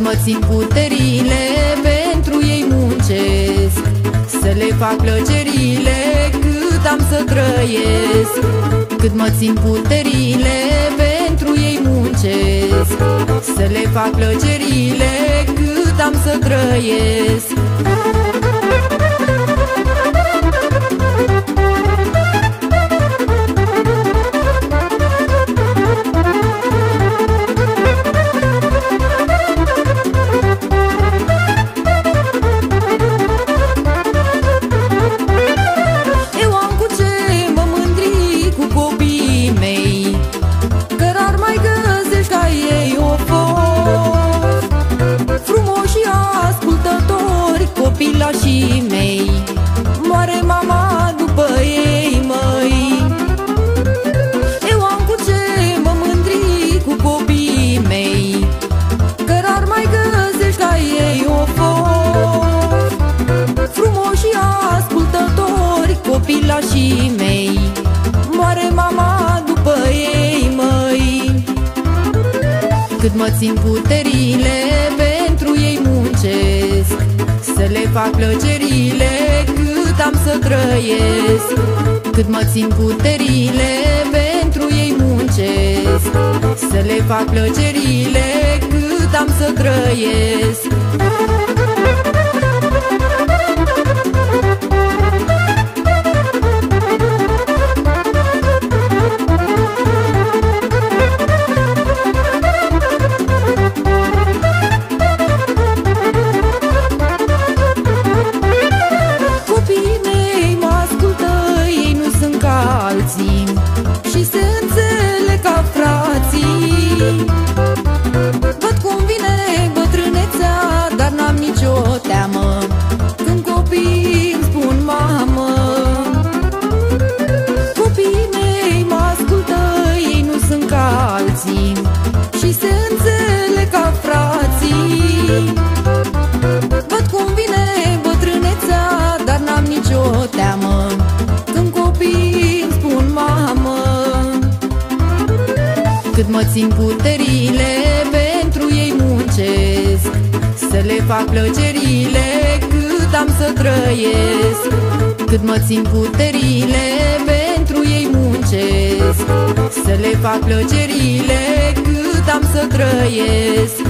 mă țin puterile Pentru ei muncesc. Să le fac plăcerile Cât am să trăiesc. Cât mă țin puterile Pentru ei muncesc. Să le fac plăcerile Cât am să trăiesc copilașii mei. Moare mama după ei, măi. Eu am cu ce mă mândri cu copiii mei. Că rar mai găsești ca ei o fost. Frumoși ascultători, copilașii mei. Moare mama după ei, măi. Cât mă țin puterile pentru ei muncesc să le fac plăcerile cât am să trăiesc. Cât mă țin puterile pentru ei muncesc. Să le fac plăcerile cât am să trăiesc Cât mă țin puterile pentru ei muncesc. Să le fac plăcerile cât am să trăiesc. Cât mă țin puterile pentru ei muncesc. Să le fac plăcerile cât am să trăiesc